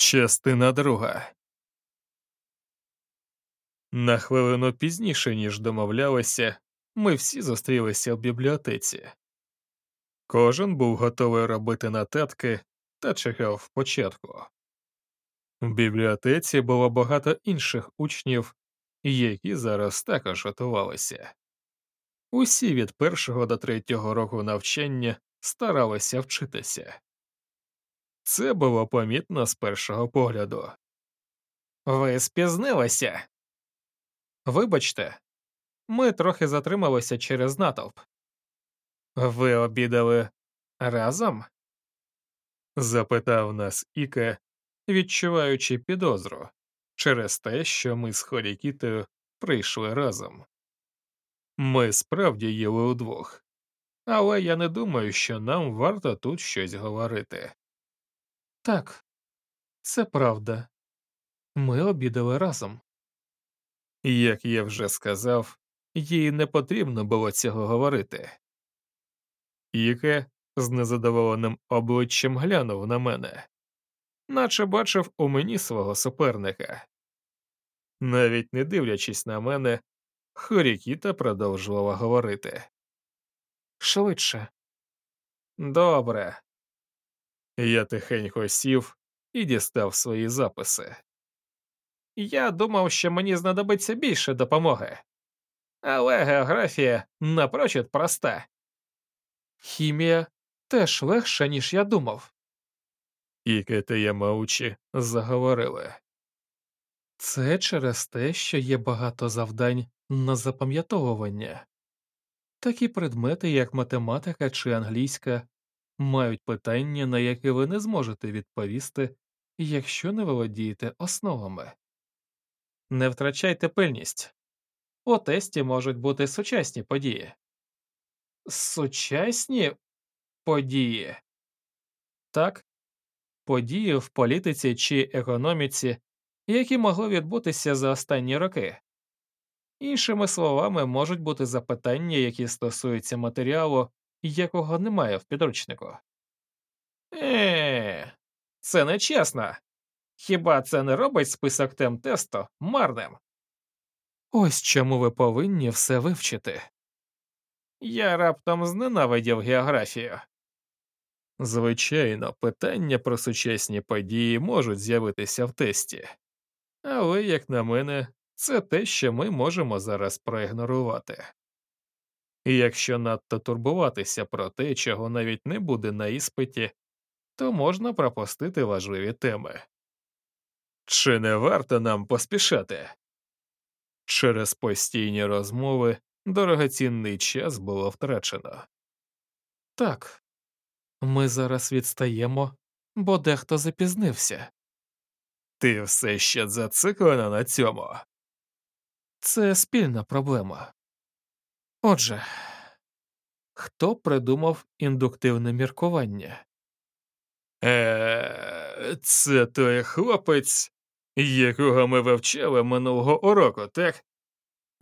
Частина друга. На хвилину пізніше, ніж домовлялися, ми всі зустрілися в бібліотеці. Кожен був готовий робити нотатки та чекав початку. В бібліотеці було багато інших учнів, які зараз також готувалися. Усі від першого до третього року навчання старалися вчитися. Це було помітно з першого погляду. Ви спізнилися. Вибачте, ми трохи затрималися через натовп. Ви обідали разом? запитав нас Іке, відчуваючи підозру через те, що ми з Хорікітою прийшли разом. Ми справді їли удвох, але я не думаю, що нам варто тут щось говорити. Так, це правда. Ми обідали разом. Як я вже сказав, їй не потрібно було цього говорити. Іке з незадоволеним обличчям глянув на мене, наче бачив у мені свого суперника. Навіть не дивлячись на мене, Хорікіта продовжувала говорити. Швидше. Добре. Я тихенько сів і дістав свої записи. Я думав, що мені знадобиться більше допомоги, але географія напрочуд проста. Хімія теж легша, ніж я думав. І Кетея Маучі заговорили. Це через те, що є багато завдань на запам'ятовування. Такі предмети, як математика чи англійська, мають питання, на які ви не зможете відповісти, якщо не володієте основами. Не втрачайте пильність. У тесті можуть бути сучасні події. Сучасні події. Так, події в політиці чи економіці, які могли відбутися за останні роки. Іншими словами, можуть бути запитання, які стосуються матеріалу, якого немає в підручнику. Е, це нечесно. Хіба це не робить список тем тесту марним? Ось чому ви повинні все вивчити. Я раптом зненавидів географію. Звичайно, питання про сучасні події можуть з'явитися в тесті, але, як на мене, це те, що ми можемо зараз проігнорувати. Якщо надто турбуватися про те, чого навіть не буде на іспиті, то можна пропустити важливі теми. Чи не варто нам поспішати? Через постійні розмови дорогоцінний час було втрачено. Так, ми зараз відстаємо, бо дехто запізнився. Ти все ще зациклена на цьому. Це спільна проблема. Отже, хто придумав індуктивне міркування? Е, це той хлопець, якого ми вивчали минулого уроку, так?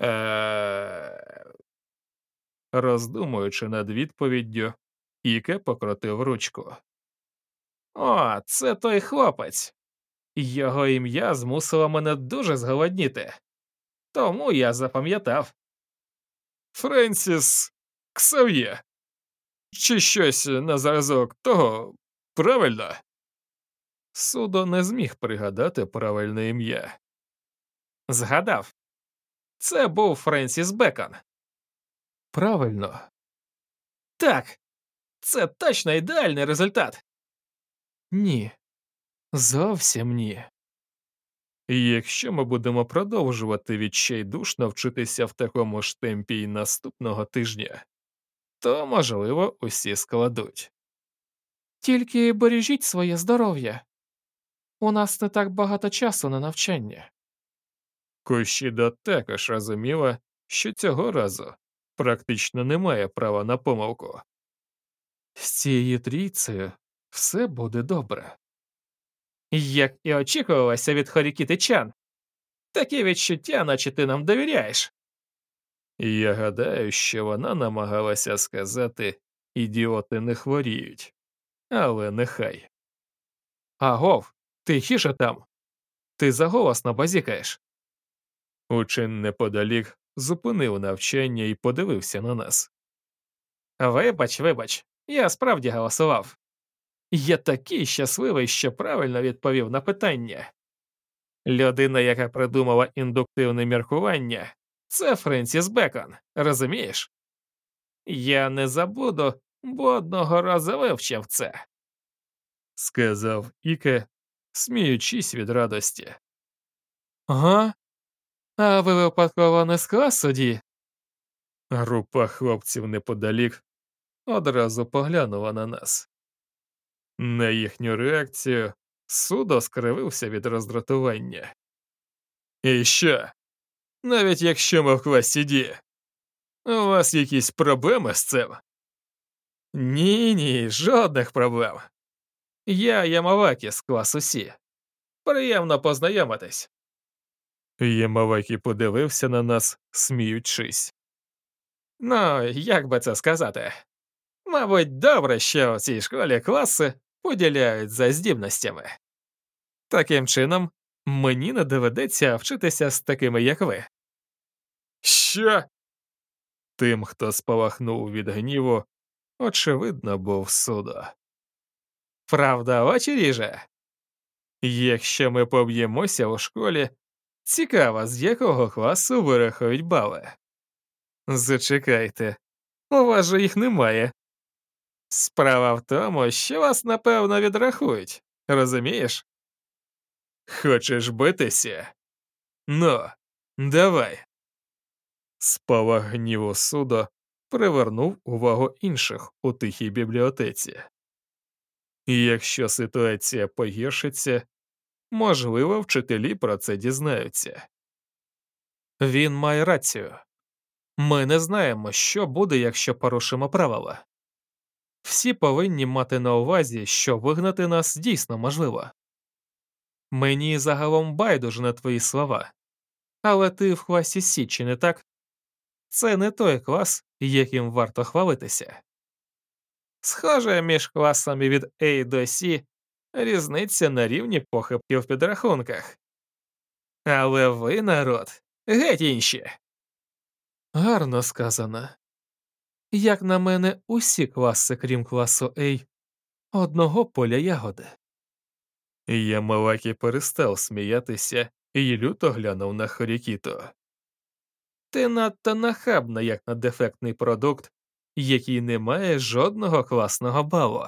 Е... Роздумуючи над відповіддю, Іке покрутив ручку. О, це той хлопець. Його ім'я змусило мене дуже зголодніти. Тому я запам'ятав. Френсіс Ксав'є. Чи щось на зразок того правильно? Судо не зміг пригадати правильне ім'я. Згадав. Це був Френсіс Бекон. Правильно. Так. Це точно ідеальний результат. Ні. Зовсім ні. Якщо ми будемо продовжувати відчайдушно вчитися в такому ж темпі й наступного тижня, то, можливо, усі складуть. Тільки бережіть своє здоров'я. У нас не так багато часу на навчання. Кощідо також розуміла, що цього разу практично немає права на помилку. З цією трійцею все буде добре. Як і очікувалося від Хорікіти Чан. Таке відчуття, наче ти нам довіряєш. Я гадаю, що вона намагалася сказати ідіоти не хворіють, але нехай. Агов, Тихіше там. Ти заголосно базікаєш. Учень неподалік зупинив навчання і подивився на нас. Вибач, вибач, я справді голосував. Я такий щасливий, що правильно відповів на питання. Людина, яка придумала індуктивне міркування, це Френсіс Бекон, розумієш? Я не забуду, бо одного разу вивчив це, сказав Іке, сміючись від радості. Ага, а ви випадково не з класу? Група хлопців неподалік одразу поглянула на нас. На їхню реакцію судо скривився від роздратування. І що? Навіть якщо ми в класі Ді, у вас якісь проблеми з цим? Ні, ні, жодних проблем. Я Ямавакі з класу Сі. Приємно познайомитись. Ямавакі подивився на нас, сміючись. Ну, як би це сказати? Мабуть, добре, що у цій школі класи поділяють за здібностями. Таким чином, мені не доведеться вчитися з такими, як ви. Що? Тим, хто спалахнув від гніву, очевидно, був судо. Правда, очі ріже. Якщо ми поб'ємося у школі, цікаво, з якого класу вирахують бали. Зачекайте, у вас же їх немає. Справа в тому, що вас, напевно, відрахують, розумієш? Хочеш битися? Ну, давай. Спалах гніву судо привернув увагу інших у тихій бібліотеці. І якщо ситуація погіршиться, можливо, вчителі про це дізнаються. Він має рацію. Ми не знаємо, що буде, якщо порушимо правила. Всі повинні мати на увазі, що вигнати нас дійсно можливо. Мені загалом байдуже на твої слова, але ти в класі Сі, чи не так? Це не той клас, яким варто хвалитися. Схоже, між класами від A до C різниця на рівні похибки в підрахунках. Але ви, народ, геть інші. Гарно сказано. Як на мене, усі класи, крім класу A, одного поля ягоди. Ямалакі перестав сміятися і люто глянув на Хорікіто. Ти надто нахабна, як на дефектний продукт, який не має жодного класного балу.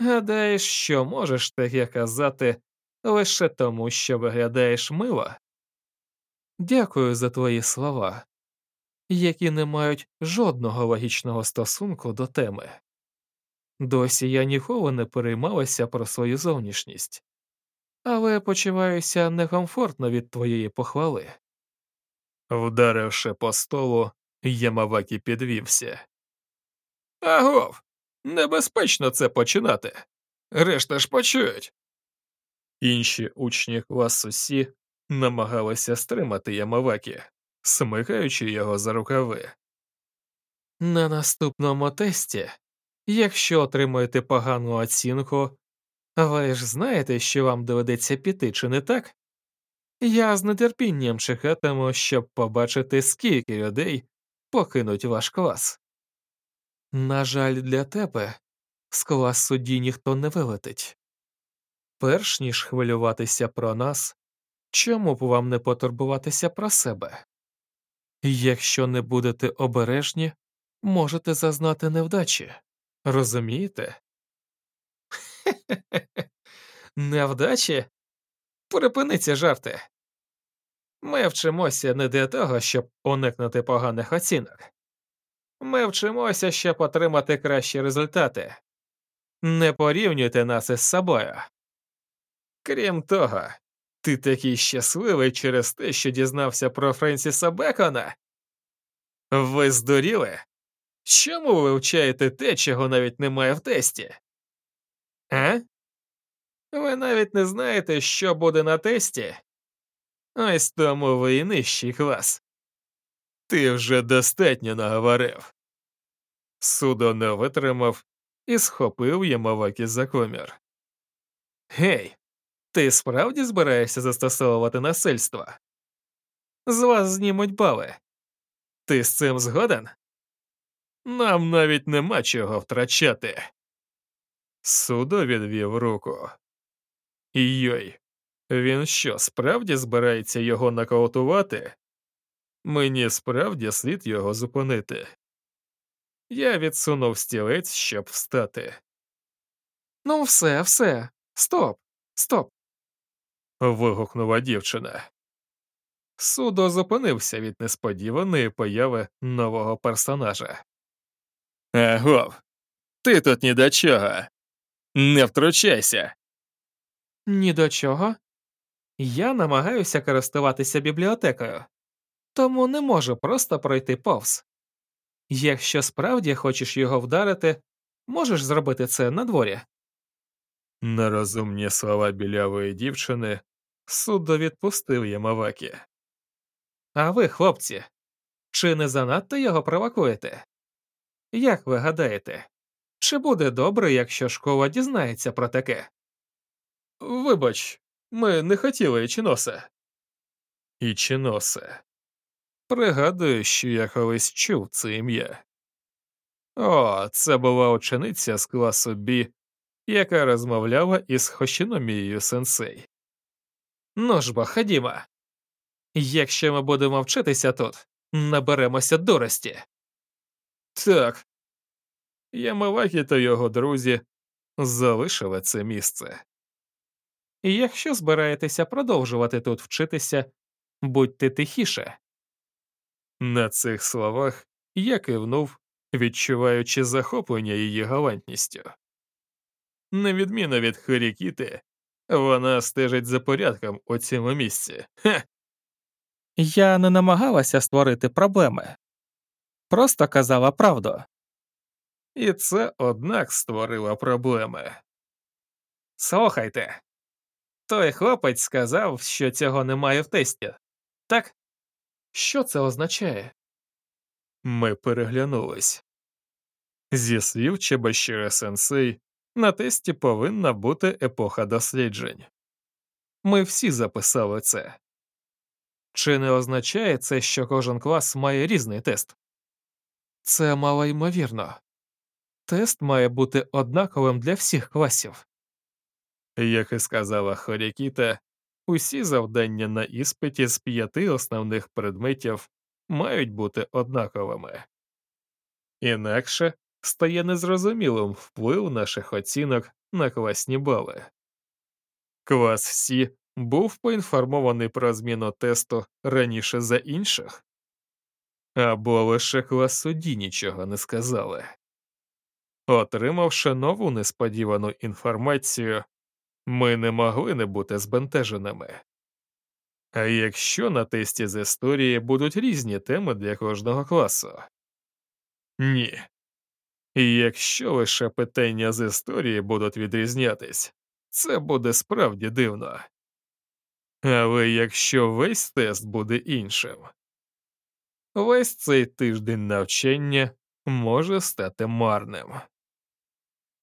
Гадаєш, що можеш таке казати лише тому, що виглядаєш мило? Дякую за твої слова, які не мають жодного логічного стосунку до теми. Досі я ніколи не переймалася про свою зовнішність, але почуваюся некомфортно від твоєї похвали. Вдаривши по столу, Ямавакі підвівся. Агов, небезпечно це починати. Решта ж почують. Інші учні класу Сі намагалися стримати Ямавакі, смикаючи його за рукави. На наступному тесті, якщо отримуєте погану оцінку, ви ж знаєте, що вам доведеться піти, чи не так? Я з нетерпінням чекатиму, щоб побачити, скільки людей покинуть ваш клас. На жаль, для тебе з клас судді ніхто не вилетить. Перш ніж хвилюватися про нас, чому б вам не потурбуватися про себе? Якщо не будете обережні, можете зазнати невдачі. Розумієте? Невдачі? Припини ці жарти. Ми вчимося не для того, щоб уникнути поганих оцінок. Ми вчимося, щоб отримати кращі результати. Не порівнюйте нас із собою. Крім того, ти такий щасливий через те, що дізнався про Френсіса Бекона. Ви здуріли? Чому ви вивчаєте те, чого навіть немає в тесті? А? Ви навіть не знаєте, що буде на тесті? Ось тому ви і нижчий клас. Ти вже достатньо наговорив. Судо не витримав і схопив Ямавакі за комір. Гей, Ти справді збираєшся застосовувати насильство? З вас знімуть бали. Ти з цим згоден? Нам навіть нема чого втрачати. Судо відвів руку. Йой, він що, справді збирається його нокаутувати? Мені справді слід його зупинити. Я відсунув стілець, щоб встати. Ну, все, все, стоп, стоп. Вигукнула дівчина. Судо зупинився від несподіваної появи нового персонажа. Агов, ти тут ні до чого. Не втручайся. Ні до чого. Я намагаюся користуватися бібліотекою, тому не можу просто пройти повз. Якщо справді хочеш його вдарити, можеш зробити це на дворі. На розумні слова білявої дівчини судо відпустив Ямавакі. А ви, хлопці, чи не занадто його провокуєте? Як ви гадаєте, чи буде добре, якщо школа дізнається про таке? Вибач, ми не хотіли Ічіносе. Ічіносе. Пригадую, що я колись чув це ім'я. О, це була учениця з класу Бі, яка розмовляла із Хошіномією сенсей. Ну ж бо, ходімо. Якщо ми будемо вчитися тут, наберемося дурості. Так. Ямавакі та його друзі залишили це місце. Якщо збираєтеся продовжувати тут вчитися, будьте тихіше. На цих словах я кивнув, відчуваючи захоплення її галантністю. Невідмінно від Харікіти, вона стежить за порядком у цьому місці. Хе. Я не намагалася створити проблеми, просто казала правду. І це, однак, створило проблеми. Слухайте, той хлопець сказав, що цього немає в тесті, так? Що це означає? Ми переглянулись. Зі слів Чебашіра сенсей, на тесті повинна бути епоха досліджень. Ми всі записали це. Чи не означає це, що кожен клас має різний тест? Це мало ймовірно. Тест має бути однаковим для всіх класів. Як і сказала Хорікіта, усі завдання на іспиті з п'яти основних предметів мають бути однаковими. Інакше стає незрозумілим вплив наших оцінок на класні бали. Клас Сі був поінформований про зміну тесту раніше за інших, або лише класу Ді нічого не сказали. Отримавши нову несподівану інформацію, ми не могли не бути збентеженими. А якщо на тесті з історії будуть різні теми для кожного класу? Ні. Якщо лише питання з історії будуть відрізнятись, це буде справді дивно. Але якщо весь тест буде іншим, весь цей тиждень навчання може стати марним.